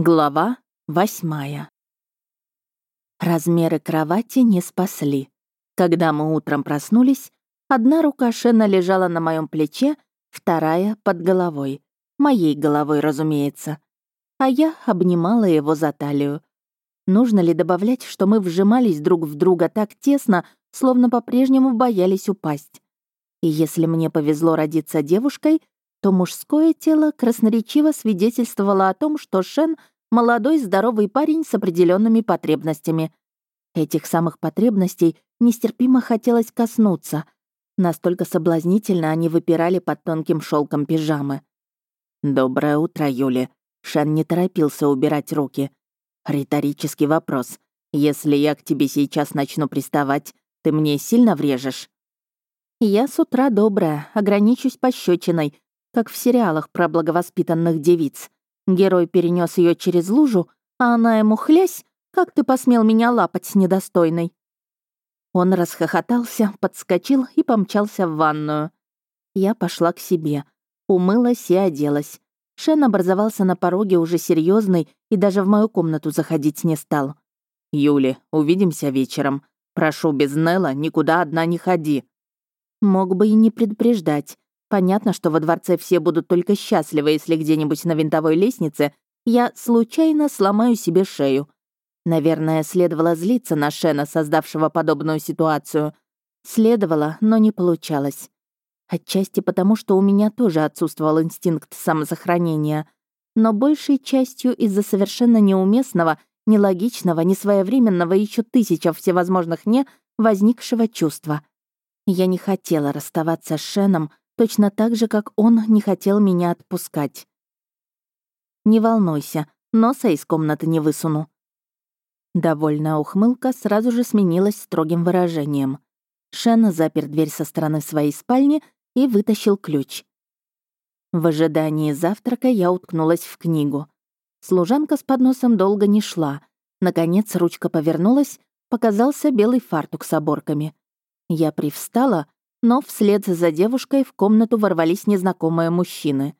Глава восьмая. Размеры кровати не спасли. Когда мы утром проснулись, одна рука Шена лежала на моем плече, вторая — под головой. Моей головой, разумеется. А я обнимала его за талию. Нужно ли добавлять, что мы вжимались друг в друга так тесно, словно по-прежнему боялись упасть? И если мне повезло родиться девушкой, то мужское тело красноречиво свидетельствовало о том, что Шен — молодой здоровый парень с определенными потребностями. Этих самых потребностей нестерпимо хотелось коснуться. Настолько соблазнительно они выпирали под тонким шелком пижамы. «Доброе утро, Юли». Шен не торопился убирать руки. «Риторический вопрос. Если я к тебе сейчас начну приставать, ты мне сильно врежешь?» «Я с утра добрая, ограничусь пощечиной, как в сериалах про благовоспитанных девиц. Герой перенес ее через лужу, а она ему хлясь, как ты посмел меня лапать недостойной. Он расхохотался, подскочил и помчался в ванную. Я пошла к себе, умылась и оделась. Шен образовался на пороге уже серьезный и даже в мою комнату заходить не стал. «Юли, увидимся вечером. Прошу, без Нелла никуда одна не ходи». Мог бы и не предупреждать. Понятно, что во дворце все будут только счастливы, если где-нибудь на винтовой лестнице я случайно сломаю себе шею. Наверное, следовало злиться на Шена, создавшего подобную ситуацию. Следовало, но не получалось. Отчасти потому, что у меня тоже отсутствовал инстинкт самосохранения, но большей частью из-за совершенно неуместного, нелогичного, несвоевременного еще тысяча всевозможных «не» возникшего чувства. Я не хотела расставаться с Шеном, точно так же, как он не хотел меня отпускать. «Не волнуйся, носа из комнаты не высуну». Довольная ухмылка сразу же сменилась строгим выражением. Шен запер дверь со стороны своей спальни и вытащил ключ. В ожидании завтрака я уткнулась в книгу. Служанка с подносом долго не шла. Наконец ручка повернулась, показался белый фартук с оборками. Я привстала, но вслед за девушкой в комнату ворвались незнакомые мужчины.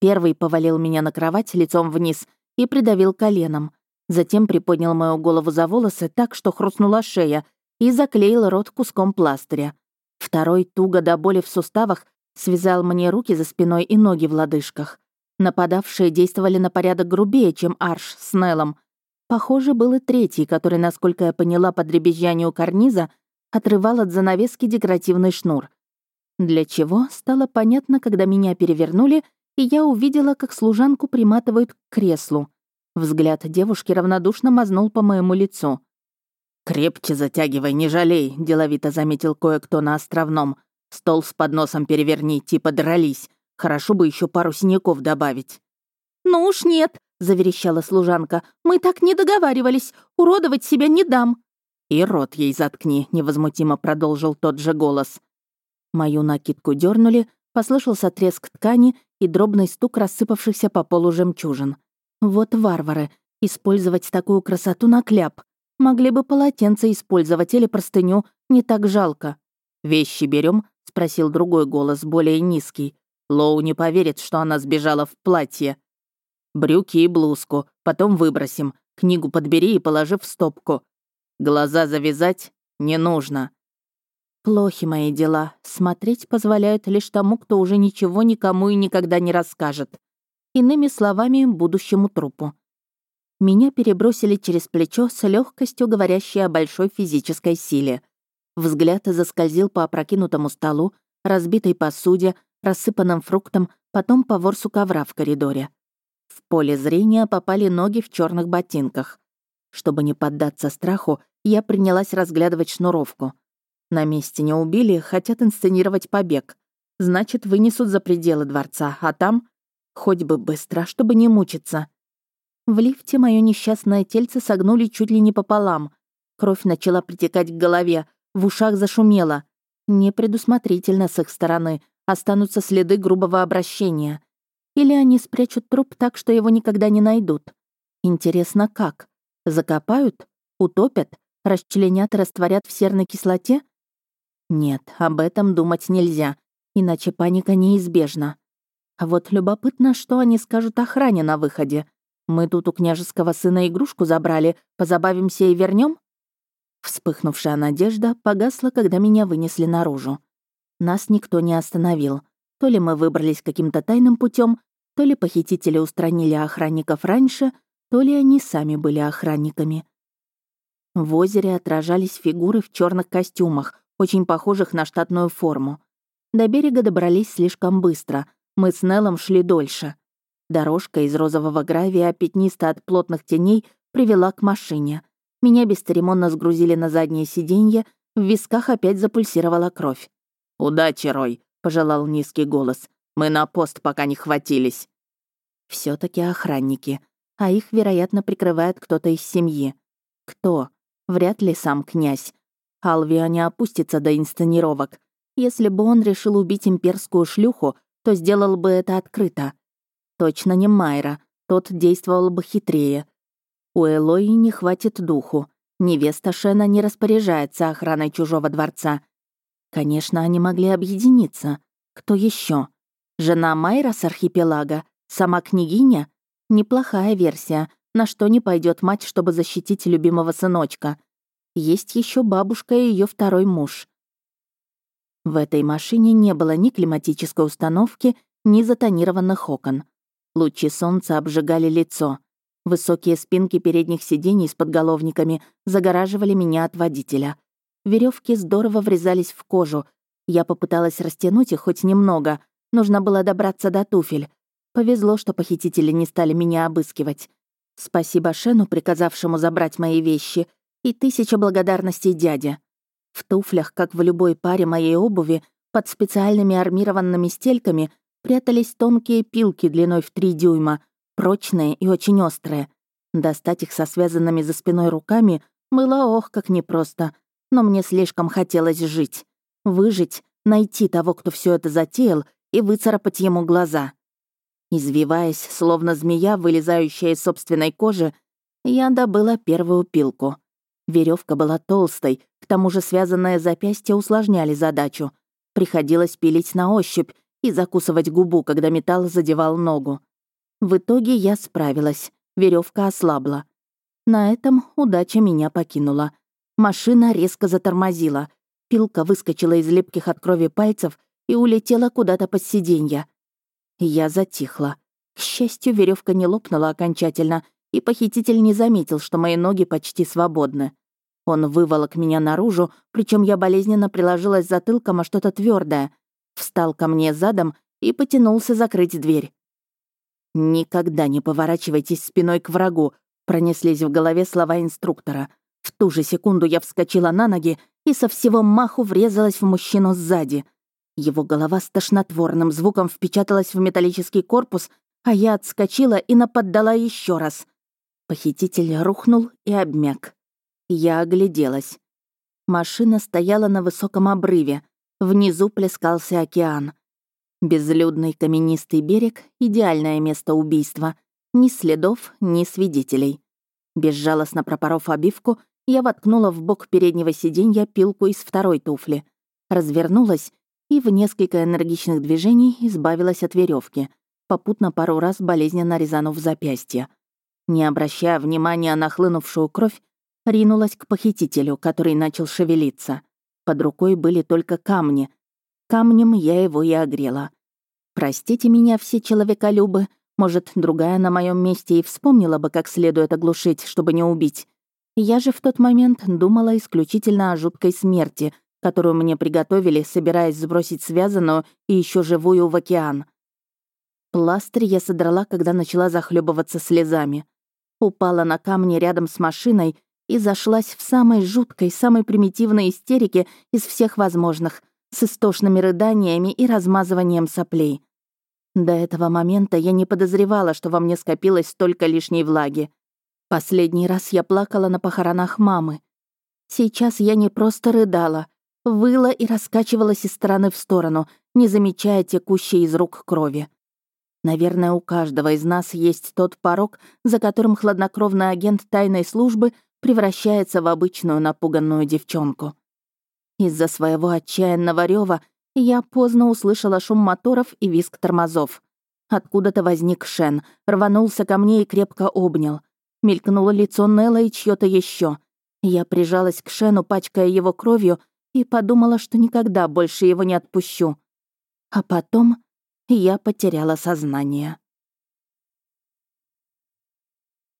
Первый повалил меня на кровать лицом вниз и придавил коленом. Затем приподнял мою голову за волосы так, что хрустнула шея, и заклеил рот куском пластыря. Второй, туго до боли в суставах, связал мне руки за спиной и ноги в лодыжках. Нападавшие действовали на порядок грубее, чем Арш с Неллом. Похоже, был и третий, который, насколько я поняла по дребезжанию карниза, отрывал от занавески декоративный шнур. Для чего, стало понятно, когда меня перевернули, и я увидела, как служанку приматывают к креслу. Взгляд девушки равнодушно мазнул по моему лицу. «Крепче затягивай, не жалей», — деловито заметил кое-кто на островном. «Стол с подносом переверни, типа дрались. Хорошо бы еще пару синяков добавить». «Ну уж нет», — заверещала служанка. «Мы так не договаривались. Уродовать себя не дам». «И рот ей заткни», — невозмутимо продолжил тот же голос. Мою накидку дернули, послышался треск ткани и дробный стук рассыпавшихся по полу жемчужин. Вот варвары, использовать такую красоту на кляп. Могли бы полотенце использовать или простыню, не так жалко. «Вещи берем? спросил другой голос, более низкий. Лоу не поверит, что она сбежала в платье. «Брюки и блузку, потом выбросим. Книгу подбери и положи в стопку. Глаза завязать не нужно. Плохи мои дела. Смотреть позволяют лишь тому, кто уже ничего никому и никогда не расскажет. Иными словами, будущему трупу. Меня перебросили через плечо с легкостью, говорящей о большой физической силе. Взгляд заскользил по опрокинутому столу, разбитой посуде, рассыпанным фруктам, потом по ворсу ковра в коридоре. В поле зрения попали ноги в черных ботинках. Чтобы не поддаться страху, я принялась разглядывать шнуровку. На месте не убили, хотят инсценировать побег. Значит, вынесут за пределы дворца, а там... Хоть бы быстро, чтобы не мучиться. В лифте мое несчастное тельце согнули чуть ли не пополам. Кровь начала притекать к голове, в ушах зашумело. Непредусмотрительно с их стороны останутся следы грубого обращения. Или они спрячут труп так, что его никогда не найдут. Интересно, как? Закопают? Утопят? Расчленят и растворят в серной кислоте? Нет, об этом думать нельзя, иначе паника неизбежна. А вот любопытно, что они скажут охране на выходе. Мы тут у княжеского сына игрушку забрали, позабавимся и вернем? Вспыхнувшая надежда погасла, когда меня вынесли наружу. Нас никто не остановил. То ли мы выбрались каким-то тайным путем, то ли похитители устранили охранников раньше, то ли они сами были охранниками. В озере отражались фигуры в черных костюмах, очень похожих на штатную форму. До берега добрались слишком быстро. Мы с Неллом шли дольше. Дорожка из розового гравия, пятниста от плотных теней, привела к машине. Меня бесцеремонно сгрузили на заднее сиденье, в висках опять запульсировала кровь. «Удачи, Рой!» — пожелал низкий голос. «Мы на пост пока не хватились». все таки охранники, а их, вероятно, прикрывает кто-то из семьи. Кто? Вряд ли сам князь. Алвиа не опустится до инсценировок. Если бы он решил убить имперскую шлюху, то сделал бы это открыто. Точно не Майра, тот действовал бы хитрее. У Элои не хватит духу. Невеста Шена не распоряжается охраной чужого дворца. Конечно, они могли объединиться. Кто еще? Жена Майра с архипелага? Сама княгиня? Неплохая версия, на что не пойдет мать, чтобы защитить любимого сыночка. Есть еще бабушка и ее второй муж. В этой машине не было ни климатической установки, ни затонированных окон. Лучи солнца обжигали лицо. Высокие спинки передних сидений с подголовниками загораживали меня от водителя. Веревки здорово врезались в кожу. Я попыталась растянуть их хоть немного. Нужно было добраться до туфель. Повезло, что похитители не стали меня обыскивать. Спасибо Шену, приказавшему забрать мои вещи, и тысяча благодарностей дяде. В туфлях, как в любой паре моей обуви, под специальными армированными стельками прятались тонкие пилки длиной в три дюйма, прочные и очень острые. Достать их со связанными за спиной руками было ох, как непросто, но мне слишком хотелось жить. Выжить, найти того, кто все это затеял, и выцарапать ему глаза. Извиваясь, словно змея, вылезающая из собственной кожи, я добыла первую пилку. Веревка была толстой, к тому же связанные запястья усложняли задачу. Приходилось пилить на ощупь, и закусывать губу, когда металл задевал ногу. В итоге я справилась, веревка ослабла. На этом удача меня покинула. Машина резко затормозила. Пилка выскочила из липких от крови пальцев и улетела куда-то под сиденье. Я затихла. К счастью, веревка не лопнула окончательно, и похититель не заметил, что мои ноги почти свободны. Он выволок меня наружу, причем я болезненно приложилась затылком о что-то твердое, встал ко мне задом и потянулся закрыть дверь. «Никогда не поворачивайтесь спиной к врагу», — пронеслись в голове слова инструктора. В ту же секунду я вскочила на ноги и со всего маху врезалась в мужчину сзади. Его голова с тошнотворным звуком впечаталась в металлический корпус, а я отскочила и наподдала еще раз. Похититель рухнул и обмяк. Я огляделась. Машина стояла на высоком обрыве. Внизу плескался океан. Безлюдный каменистый берег — идеальное место убийства. Ни следов, ни свидетелей. Безжалостно пропоров обивку, я воткнула в бок переднего сиденья пилку из второй туфли. Развернулась и в несколько энергичных движений избавилась от веревки, попутно пару раз болезненно резанув запястье. Не обращая внимания на хлынувшую кровь, ринулась к похитителю, который начал шевелиться. Под рукой были только камни. Камнем я его и огрела. Простите меня, все человеколюбы. Может, другая на моем месте и вспомнила бы, как следует оглушить, чтобы не убить. Я же в тот момент думала исключительно о жуткой смерти, которую мне приготовили, собираясь сбросить связанную и еще живую в океан. Пластырь я содрала, когда начала захлебываться слезами. Упала на камни рядом с машиной и зашлась в самой жуткой, самой примитивной истерике из всех возможных, с истошными рыданиями и размазыванием соплей. До этого момента я не подозревала, что во мне скопилось столько лишней влаги. Последний раз я плакала на похоронах мамы. Сейчас я не просто рыдала, выла и раскачивалась из стороны в сторону, не замечая текущей из рук крови. Наверное, у каждого из нас есть тот порог, за которым хладнокровный агент тайной службы превращается в обычную напуганную девчонку. Из-за своего отчаянного рёва я поздно услышала шум моторов и визг тормозов. Откуда-то возник Шен, рванулся ко мне и крепко обнял. Мелькнуло лицо Нелла и чьё-то еще. Я прижалась к Шену, пачкая его кровью, и подумала, что никогда больше его не отпущу. А потом я потеряла сознание.